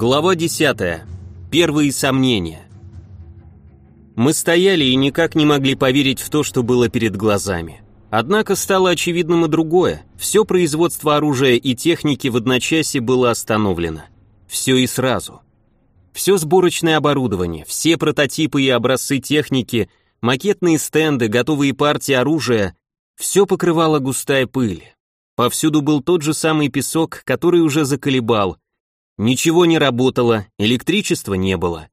Глава 10. Первые сомнения. Мы стояли и никак не могли поверить в то, что было перед глазами. Однако стало очевидным и другое. Все производство оружия и техники в одночасье было остановлено. Все и сразу. Все сборочное оборудование, все прототипы и образцы техники, макетные стенды, готовые партии оружия, все покрывала густая пыль. Повсюду был тот же самый песок, который уже заколебал, Ничего не работало, электричества не было.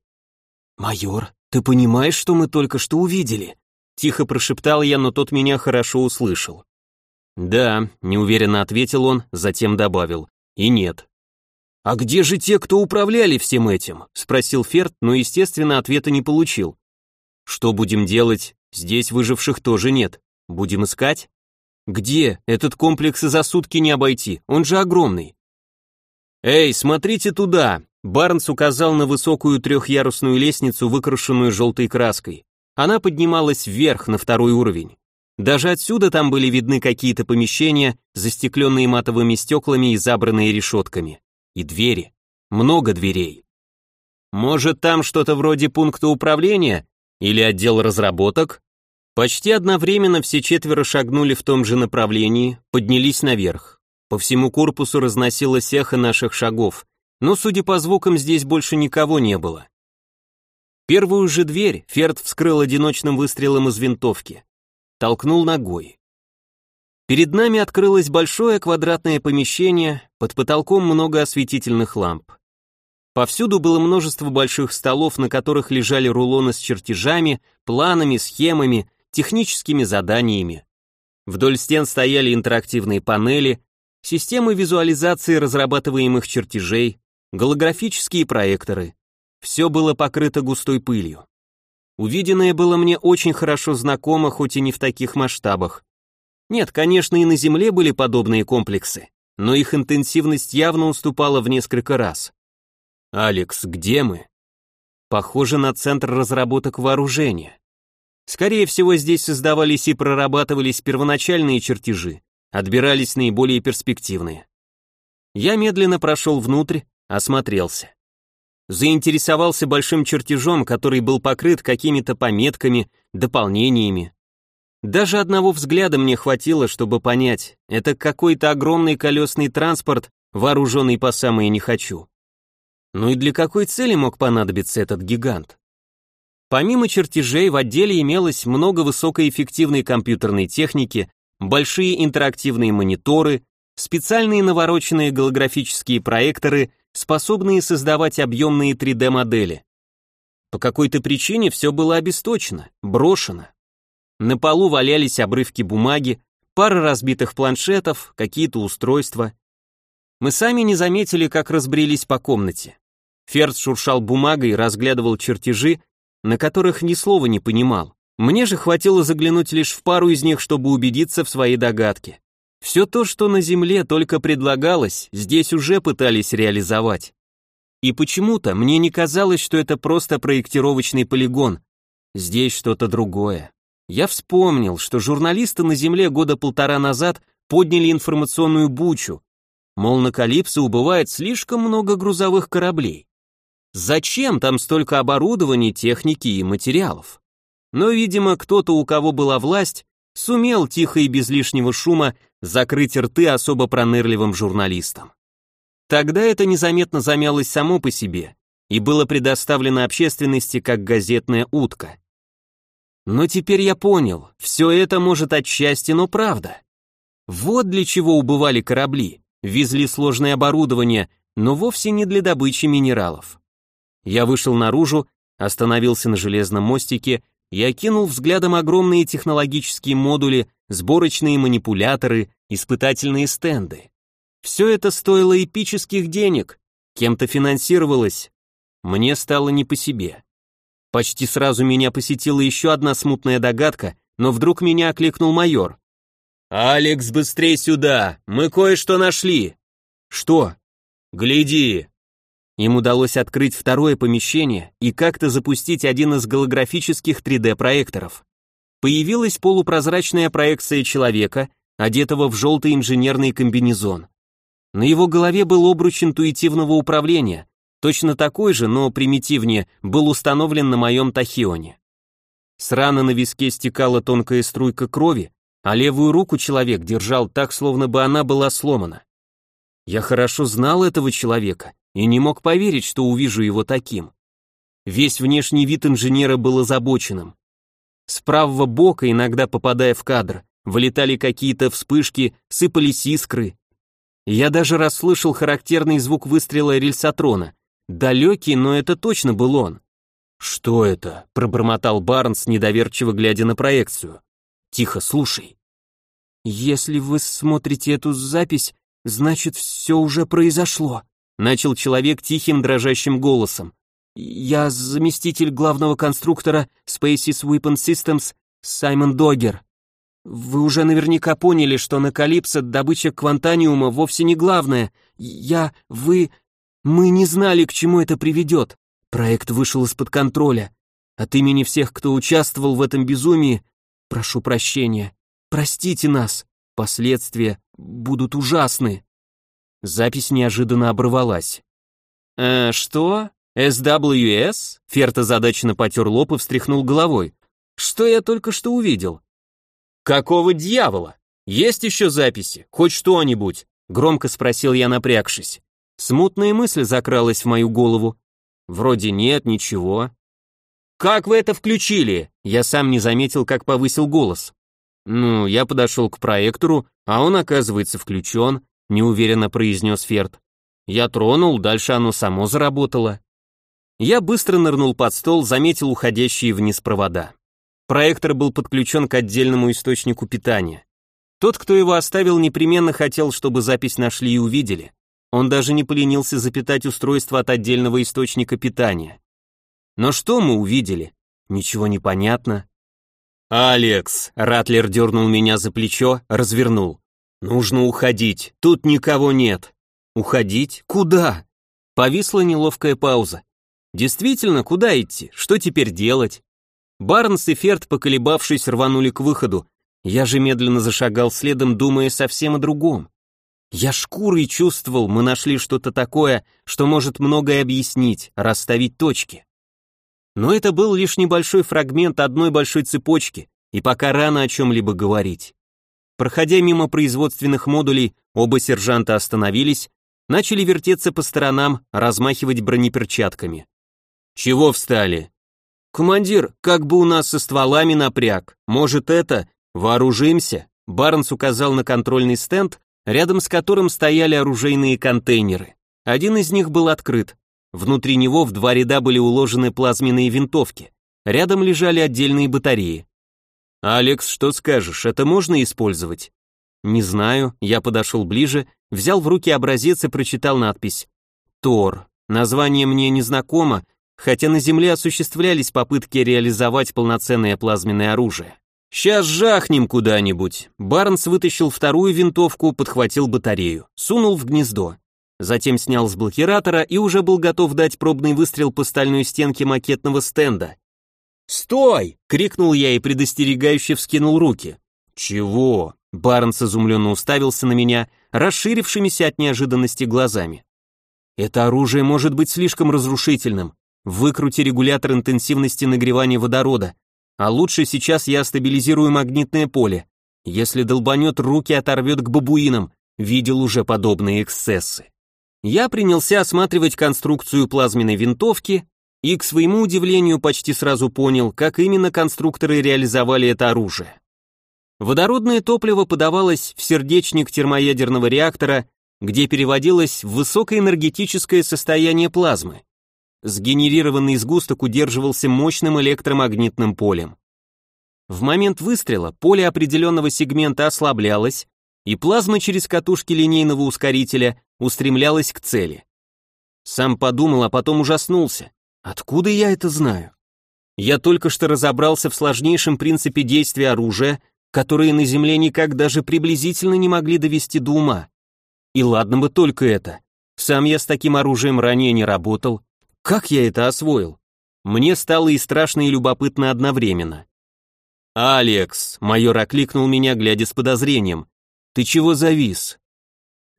«Майор, ты понимаешь, что мы только что увидели?» Тихо прошептал я, но тот меня хорошо услышал. «Да», — неуверенно ответил он, затем добавил. «И нет». «А где же те, кто управляли всем этим?» — спросил Ферд, но, естественно, ответа не получил. «Что будем делать? Здесь выживших тоже нет. Будем искать?» «Где? Этот комплекс и за сутки не обойти, он же огромный. «Эй, смотрите туда!» Барнс указал на высокую трехъярусную лестницу, выкрашенную желтой краской. Она поднималась вверх, на второй уровень. Даже отсюда там были видны какие-то помещения, застекленные матовыми стеклами и забранные решетками. И двери. Много дверей. Может, там что-то вроде пункта управления? Или отдел разработок? Почти одновременно все четверо шагнули в том же направлении, поднялись наверх. По всему корпусу разносилось эхо наших шагов, но, судя по звукам, здесь больше никого не было. Первую же дверь Ферд вскрыл одиночным выстрелом из винтовки. Толкнул ногой. Перед нами открылось большое квадратное помещение, под потолком много осветительных ламп. Повсюду было множество больших столов, на которых лежали рулоны с чертежами, планами, схемами, техническими заданиями. Вдоль стен стояли интерактивные панели, системы визуализации разрабатываемых чертежей, голографические проекторы. Все было покрыто густой пылью. Увиденное было мне очень хорошо знакомо, хоть и не в таких масштабах. Нет, конечно, и на Земле были подобные комплексы, но их интенсивность явно уступала в несколько раз. «Алекс, где мы?» Похоже на центр разработок вооружения. Скорее всего, здесь создавались и прорабатывались первоначальные чертежи, отбирались наиболее перспективные. Я медленно прошел внутрь, осмотрелся. Заинтересовался большим чертежом, который был покрыт какими-то пометками, дополнениями. Даже одного взгляда мне хватило, чтобы понять, это какой-то огромный колесный транспорт, вооруженный по самое не хочу. Ну и для какой цели мог понадобиться этот гигант? Помимо чертежей в отделе имелось много высокоэффективной компьютерной техники, большие интерактивные мониторы, специальные навороченные голографические проекторы, способные создавать объемные 3D-модели. По какой-то причине все было обесточено, брошено. На полу валялись обрывки бумаги, пара разбитых планшетов, какие-то устройства. Мы сами не заметили, как разбрелись по комнате. Ферд шуршал бумагой разглядывал чертежи, на которых ни слова не понимал. Мне же хватило заглянуть лишь в пару из них, чтобы убедиться в своей догадке. Все то, что на Земле только предлагалось, здесь уже пытались реализовать. И почему-то мне не казалось, что это просто проектировочный полигон. Здесь что-то другое. Я вспомнил, что журналисты на Земле года полтора назад подняли информационную бучу. Мол, на Калипсо убывает слишком много грузовых кораблей. Зачем там столько оборудования, техники и материалов? Но, видимо, кто-то, у кого была власть, сумел тихо и без лишнего шума закрыть рты особо пронырливым журналистам. Тогда это незаметно замялось само по себе и было предоставлено общественности как газетная утка. Но теперь я понял, все это может отчасти, но правда. Вот для чего убывали корабли, везли сложное оборудование, но вовсе не для добычи минералов. Я вышел наружу, остановился на железном мостике я кинул взглядом огромные технологические модули, сборочные манипуляторы, испытательные стенды. Все это стоило эпических денег, кем-то финансировалось. Мне стало не по себе. Почти сразу меня посетила еще одна смутная догадка, но вдруг меня окликнул майор. «Алекс, быстрей сюда! Мы кое-что нашли!» «Что?» «Гляди!» Им удалось открыть второе помещение и как-то запустить один из голографических 3D-проекторов. Появилась полупрозрачная проекция человека, одетого в желтый инженерный комбинезон. На его голове был обруч интуитивного управления, Точно такой же, но примитивнее, был установлен на моем тахионе. С раны на виске стекала тонкая струйка крови, а левую руку человек держал так, словно бы она была сломана. Я хорошо знал этого человека и не мог поверить, что увижу его таким. Весь внешний вид инженера был озабоченным. С правого бока, иногда попадая в кадр, вылетали какие-то вспышки, сыпались искры. Я даже расслышал характерный звук выстрела рельсотрона. Далекий, но это точно был он. «Что это?» — пробормотал Барнс, недоверчиво глядя на проекцию. «Тихо, слушай». «Если вы смотрите эту запись, значит, все уже произошло», — начал человек тихим дрожащим голосом. «Я заместитель главного конструктора Spaces Weapon Systems Саймон Догер. Вы уже наверняка поняли, что на Калипсо добыча квантаниума вовсе не главное. Я, вы, мы не знали, к чему это приведет. Проект вышел из-под контроля. От имени всех, кто участвовал в этом безумии, прошу прощения. Простите нас. Последствия будут ужасны. Запись неожиданно оборвалась. «Э, что? SWS?» Ферта задачно потер лоб и встряхнул головой. «Что я только что увидел?» «Какого дьявола? Есть еще записи? Хоть что-нибудь?» Громко спросил я, напрягшись. Смутная мысль закралась в мою голову. Вроде нет, ничего. Как вы это включили? Я сам не заметил, как повысил голос. Ну, я подошел к проектору, а он, оказывается, включен, неуверенно произнес Ферд. Я тронул, дальше оно само заработало. Я быстро нырнул под стол, заметил уходящие вниз провода. Проектор был подключен к отдельному источнику питания. Тот, кто его оставил, непременно хотел, чтобы запись нашли и увидели. Он даже не поленился запитать устройство от отдельного источника питания. Но что мы увидели? Ничего не понятно. «Алекс!» — Ратлер дернул меня за плечо, развернул. «Нужно уходить, тут никого нет». «Уходить? Куда?» Повисла неловкая пауза. «Действительно, куда идти? Что теперь делать?» Барнс и Ферд, поколебавшись, рванули к выходу. Я же медленно зашагал следом, думая совсем о другом. Я шкурой чувствовал, мы нашли что-то такое, что может многое объяснить, расставить точки. Но это был лишь небольшой фрагмент одной большой цепочки, и пока рано о чем-либо говорить. Проходя мимо производственных модулей, оба сержанта остановились, начали вертеться по сторонам, размахивать бронеперчатками. «Чего встали?» «Командир, как бы у нас со стволами напряг. Может это? Вооружимся?» Барнс указал на контрольный стенд, рядом с которым стояли оружейные контейнеры. Один из них был открыт. Внутри него в два ряда были уложены плазменные винтовки. Рядом лежали отдельные батареи. «Алекс, что скажешь, это можно использовать?» «Не знаю», я подошел ближе, взял в руки образец и прочитал надпись. «Тор». Название мне незнакомо, хотя на Земле осуществлялись попытки реализовать полноценное плазменное оружие. «Сейчас жахнем куда-нибудь». Барнс вытащил вторую винтовку, подхватил батарею, сунул в гнездо. Затем снял с блокиратора и уже был готов дать пробный выстрел по стальной стенке макетного стенда. «Стой!» — крикнул я и предостерегающе вскинул руки. «Чего?» — Барнс изумленно уставился на меня, расширившимися от неожиданности глазами. «Это оружие может быть слишком разрушительным. Выкрути регулятор интенсивности нагревания водорода. А лучше сейчас я стабилизирую магнитное поле. Если долбанет, руки оторвет к бабуинам. Видел уже подобные эксцессы. Я принялся осматривать конструкцию плазменной винтовки и, к своему удивлению, почти сразу понял, как именно конструкторы реализовали это оружие. Водородное топливо подавалось в сердечник термоядерного реактора, где переводилось в высокоэнергетическое состояние плазмы. Сгенерированный сгусток удерживался мощным электромагнитным полем. В момент выстрела поле определенного сегмента ослаблялось, и плазма через катушки линейного ускорителя устремлялась к цели. Сам подумал, а потом ужаснулся. Откуда я это знаю? Я только что разобрался в сложнейшем принципе действия оружия, которые на Земле никак даже приблизительно не могли довести до ума. И ладно бы только это. Сам я с таким оружием ранее не работал, как я это освоил? Мне стало и страшно, и любопытно одновременно. «Алекс!» — майор окликнул меня, глядя с подозрением. «Ты чего завис?»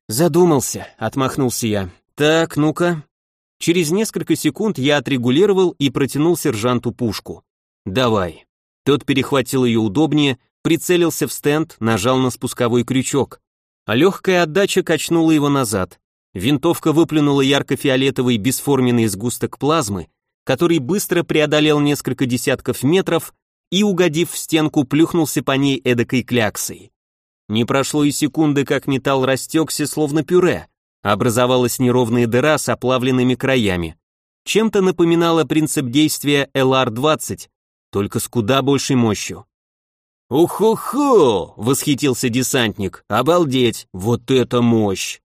«Задумался», — отмахнулся я. «Так, ну-ка». Через несколько секунд я отрегулировал и протянул сержанту пушку. «Давай». Тот перехватил ее удобнее, прицелился в стенд, нажал на спусковой крючок. А легкая отдача качнула его назад. Винтовка выплюнула ярко-фиолетовый бесформенный сгусток плазмы, который быстро преодолел несколько десятков метров и, угодив в стенку, плюхнулся по ней эдакой кляксой. Не прошло и секунды, как металл растекся, словно пюре. Образовалась неровная дыра с оплавленными краями. Чем-то напоминала принцип действия LR-20, только с куда большей мощью. «Уху-ху!» — восхитился десантник. «Обалдеть! Вот это мощь!»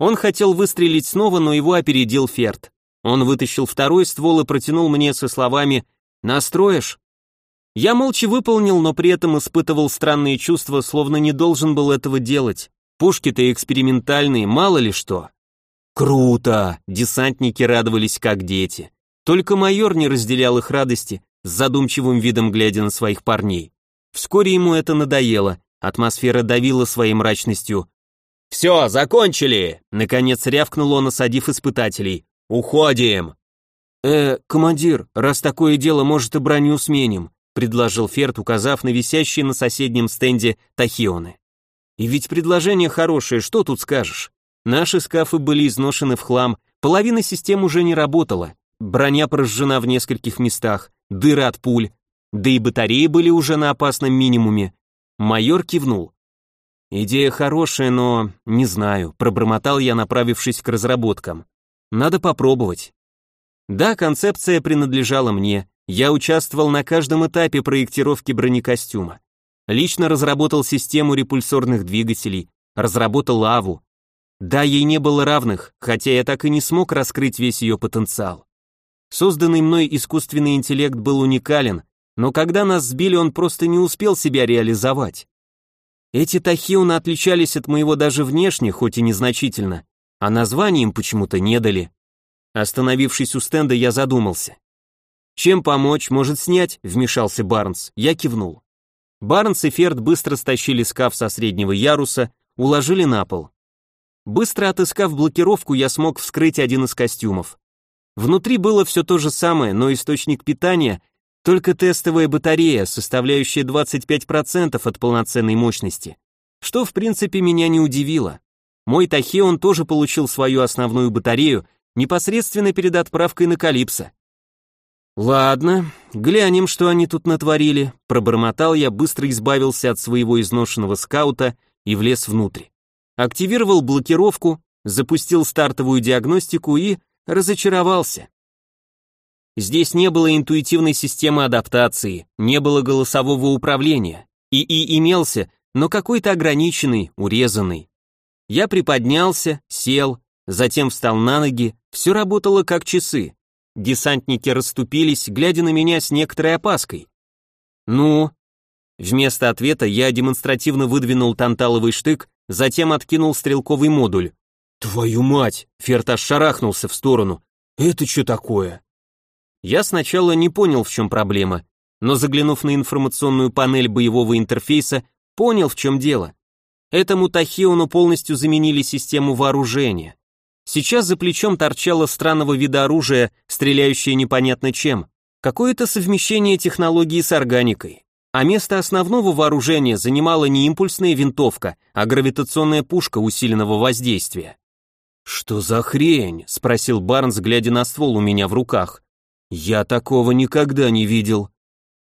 Он хотел выстрелить снова, но его опередил Ферд. Он вытащил второй ствол и протянул мне со словами «Настроишь?» Я молча выполнил, но при этом испытывал странные чувства, словно не должен был этого делать. Пушки-то экспериментальные, мало ли что. Круто! Десантники радовались как дети. Только майор не разделял их радости, с задумчивым видом глядя на своих парней. Вскоре ему это надоело, атмосфера давила своей мрачностью. «Все, закончили!» Наконец рявкнул он, осадив испытателей. «Уходим!» «Э, командир, раз такое дело, может и броню сменим», предложил Ферд, указав на висящие на соседнем стенде тахионы. И ведь предложение хорошее, что тут скажешь? Наши скафы были изношены в хлам, половина систем уже не работала, броня прожжена в нескольких местах, дыры от пуль, да и батареи были уже на опасном минимуме. Майор кивнул. Идея хорошая, но не знаю, пробормотал я, направившись к разработкам. Надо попробовать. Да, концепция принадлежала мне. Я участвовал на каждом этапе проектировки бронекостюма. Лично разработал систему репульсорных двигателей, разработал лаву. Да, ей не было равных, хотя я так и не смог раскрыть весь ее потенциал. Созданный мной искусственный интеллект был уникален, но когда нас сбили, он просто не успел себя реализовать. Эти тахионы отличались от моего даже внешне, хоть и незначительно, а название им почему-то не дали. Остановившись у стенда, я задумался. «Чем помочь? Может, снять?» — вмешался Барнс. Я кивнул. Барнс и Ферд быстро стащили скаф со среднего яруса, уложили на пол. Быстро отыскав блокировку, я смог вскрыть один из костюмов. Внутри было все то же самое, но источник питания только тестовая батарея, составляющая 25% от полноценной мощности. Что в принципе меня не удивило. Мой Тахеон тоже получил свою основную батарею непосредственно перед отправкой на Калипсо. Ладно, глянем, что они тут натворили. Пробормотал я, быстро избавился от своего изношенного скаута и влез внутрь. Активировал блокировку, запустил стартовую диагностику и разочаровался. Здесь не было интуитивной системы адаптации, не было голосового управления. ИИ имелся, но какой-то ограниченный, урезанный. Я приподнялся, сел, затем встал на ноги, все работало как часы. Десантники расступились, глядя на меня с некоторой опаской. «Ну?» Вместо ответа я демонстративно выдвинул танталовый штык, затем откинул стрелковый модуль. «Твою мать!» Ферташ шарахнулся в сторону. «Это что такое?» Я сначала не понял, в чем проблема, но заглянув на информационную панель боевого интерфейса, понял, в чем дело. Этому Тахиону полностью заменили систему вооружения. Сейчас за плечом торчало странного вида оружия, стреляющее непонятно чем. Какое-то совмещение технологии с органикой. А место основного вооружения занимала не импульсная винтовка, а гравитационная пушка усиленного воздействия. «Что за хрень?» — спросил Барнс, глядя на ствол у меня в руках. Я такого никогда не видел.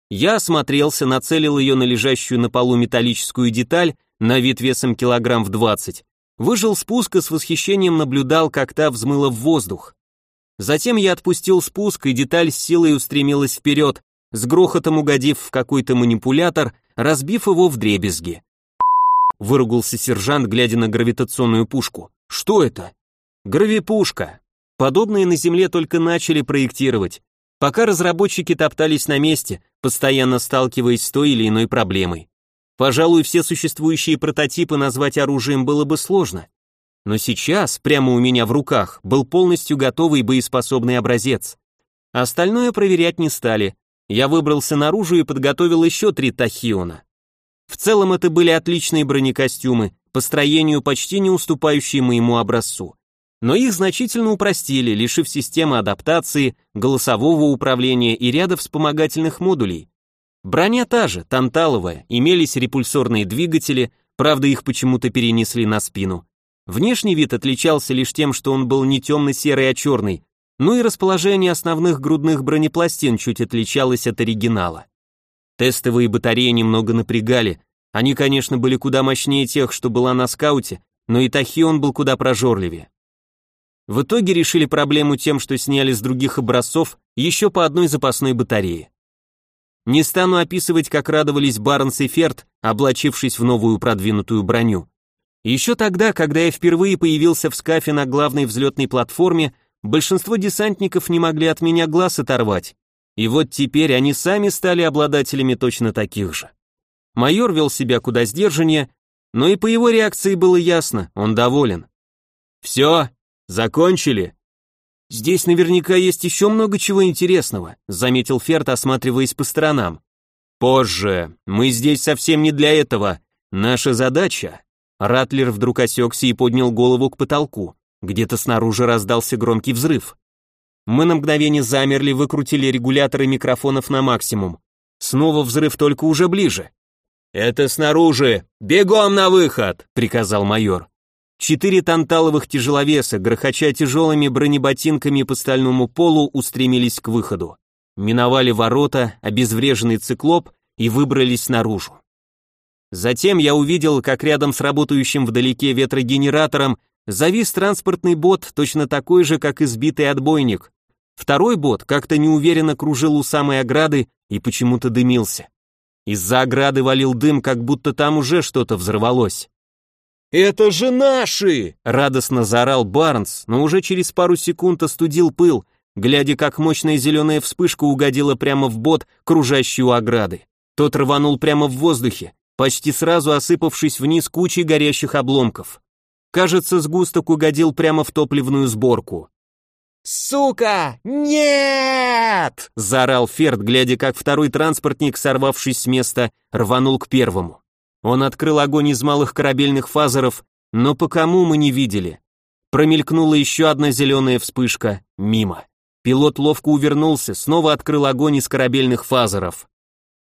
Я осмотрелся, нацелил ее на лежащую на полу металлическую деталь на вид весом килограмм в двадцать, выжил спуск и с восхищением наблюдал, как та взмыла в воздух. Затем я отпустил спуск, и деталь с силой устремилась вперед, с грохотом угодив в какой-то манипулятор, разбив его в дребезги. Выругался сержант, глядя на гравитационную пушку. Что это? Гравипушка. Подобные на Земле только начали проектировать. Пока разработчики топтались на месте, постоянно сталкиваясь с той или иной проблемой. Пожалуй, все существующие прототипы назвать оружием было бы сложно. Но сейчас, прямо у меня в руках, был полностью готовый боеспособный образец. Остальное проверять не стали. Я выбрался наружу и подготовил еще три тахиона. В целом это были отличные бронекостюмы, по строению почти не уступающие моему образцу. но их значительно упростили, лишив системы адаптации, голосового управления и ряда вспомогательных модулей. Броня та же, танталовая, имелись репульсорные двигатели, правда их почему-то перенесли на спину. Внешний вид отличался лишь тем, что он был не темно-серый, а черный, ну и расположение основных грудных бронепластин чуть отличалось от оригинала. Тестовые батареи немного напрягали, они, конечно, были куда мощнее тех, что была на скауте, но и Тахион был куда прожорливее. В итоге решили проблему тем, что сняли с других образцов еще по одной запасной батарее. Не стану описывать, как радовались Барнс и Ферд, облачившись в новую продвинутую броню. Еще тогда, когда я впервые появился в скафе на главной взлетной платформе, большинство десантников не могли от меня глаз оторвать. И вот теперь они сами стали обладателями точно таких же. Майор вел себя куда сдержаннее, но и по его реакции было ясно, он доволен. «Все, закончили?» «Здесь наверняка есть еще много чего интересного», заметил Ферт, осматриваясь по сторонам. «Позже, мы здесь совсем не для этого. Наша задача...» Ратлер вдруг осекся и поднял голову к потолку. Где-то снаружи раздался громкий взрыв. Мы на мгновение замерли, выкрутили регуляторы микрофонов на максимум. Снова взрыв, только уже ближе. «Это снаружи! Бегом на выход!» — приказал майор. Четыре танталовых тяжеловеса, грохоча тяжелыми бронеботинками по стальному полу, устремились к выходу. Миновали ворота, обезвреженный циклоп и выбрались наружу. Затем я увидел, как рядом с работающим вдалеке ветрогенератором завис транспортный бот, точно такой же, как избитый отбойник. Второй бот как-то неуверенно кружил у самой ограды и почему-то дымился. Из-за ограды валил дым, как будто там уже что-то взорвалось. «Это же наши!» — радостно заорал Барнс, но уже через пару секунд остудил пыл, глядя, как мощная зеленая вспышка угодила прямо в бот, кружащий ограды. Тот рванул прямо в воздухе, почти сразу осыпавшись вниз кучей горящих обломков. Кажется, сгусток угодил прямо в топливную сборку. «Сука! Нет!» — заорал Ферд, глядя, как второй транспортник, сорвавшись с места, рванул к первому. Он открыл огонь из малых корабельных фазеров, но по кому мы не видели. Промелькнула еще одна зеленая вспышка, мимо. Пилот ловко увернулся, снова открыл огонь из корабельных фазеров.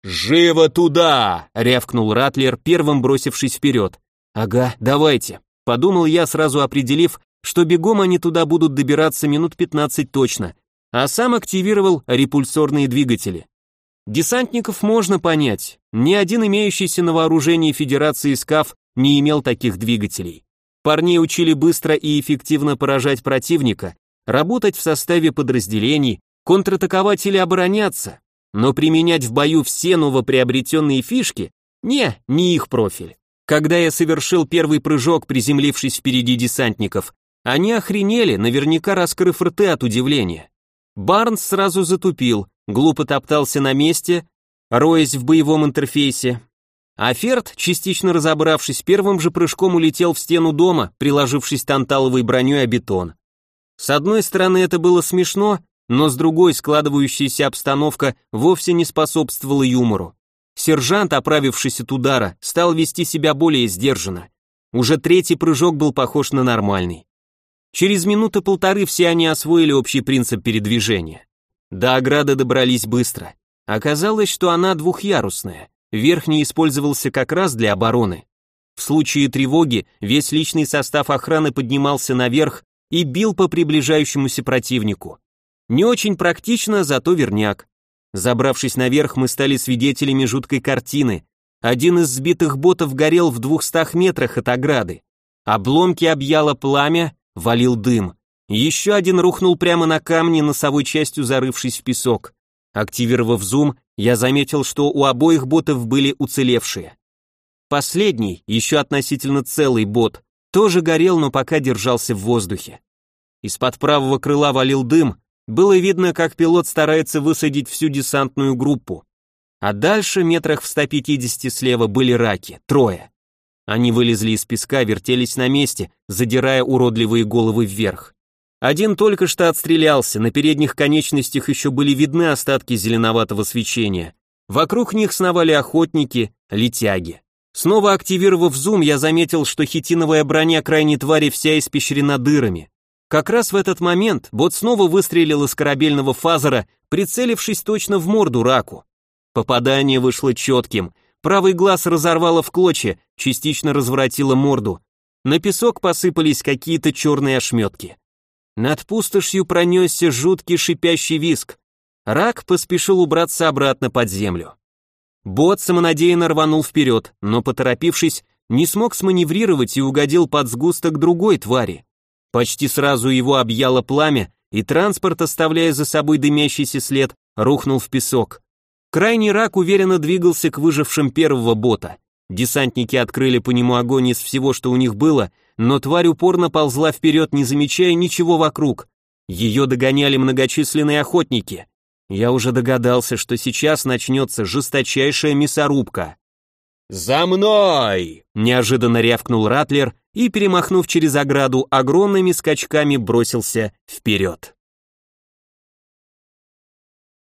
«Живо туда!» — рявкнул Ратлер, первым бросившись вперед. «Ага, давайте», — подумал я, сразу определив, что бегом они туда будут добираться минут 15 точно, а сам активировал репульсорные двигатели. Десантников можно понять, ни один имеющийся на вооружении Федерации СКАФ не имел таких двигателей. Парней учили быстро и эффективно поражать противника, работать в составе подразделений, контратаковать или обороняться, но применять в бою все новоприобретенные фишки – не, не их профиль. Когда я совершил первый прыжок, приземлившись впереди десантников, они охренели, наверняка раскрыв рты от удивления. Барнс сразу затупил, глупо топтался на месте, роясь в боевом интерфейсе. А Ферд, частично разобравшись, первым же прыжком улетел в стену дома, приложившись танталовой броней о бетон. С одной стороны это было смешно, но с другой складывающаяся обстановка вовсе не способствовала юмору. Сержант, оправившись от удара, стал вести себя более сдержанно. Уже третий прыжок был похож на нормальный. Через минуты полторы все они освоили общий принцип передвижения. До ограды добрались быстро. Оказалось, что она двухъярусная. Верхний использовался как раз для обороны. В случае тревоги весь личный состав охраны поднимался наверх и бил по приближающемуся противнику. Не очень практично, зато верняк. Забравшись наверх, мы стали свидетелями жуткой картины. Один из сбитых ботов горел в двухстах метрах от ограды. Обломки объяло пламя, валил дым. Еще один рухнул прямо на камни, носовой частью зарывшись в песок. Активировав зум, я заметил, что у обоих ботов были уцелевшие. Последний, еще относительно целый бот, тоже горел, но пока держался в воздухе. Из-под правого крыла валил дым, было видно, как пилот старается высадить всю десантную группу. А дальше, метрах в 150 слева, были раки, трое. Они вылезли из песка, вертелись на месте, задирая уродливые головы вверх. Один только что отстрелялся, на передних конечностях еще были видны остатки зеленоватого свечения. Вокруг них сновали охотники, летяги. Снова активировав зум, я заметил, что хитиновая броня крайней твари вся испещрена дырами. Как раз в этот момент бот снова выстрелил из корабельного фазера, прицелившись точно в морду раку. Попадание вышло четким. Правый глаз разорвало в клочья, частично разворотило морду. На песок посыпались какие-то черные ошметки. Над пустошью пронесся жуткий шипящий виск. Рак поспешил убраться обратно под землю. Бот самонадеянно рванул вперед, но, поторопившись, не смог сманеврировать и угодил под сгусток другой твари. Почти сразу его объяло пламя, и транспорт, оставляя за собой дымящийся след, рухнул в песок. Крайний рак уверенно двигался к выжившим первого бота. Десантники открыли по нему огонь из всего, что у них было, но тварь упорно ползла вперед, не замечая ничего вокруг. Ее догоняли многочисленные охотники. Я уже догадался, что сейчас начнется жесточайшая мясорубка. «За мной!» – неожиданно рявкнул Ратлер и, перемахнув через ограду, огромными скачками бросился вперед.